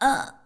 uh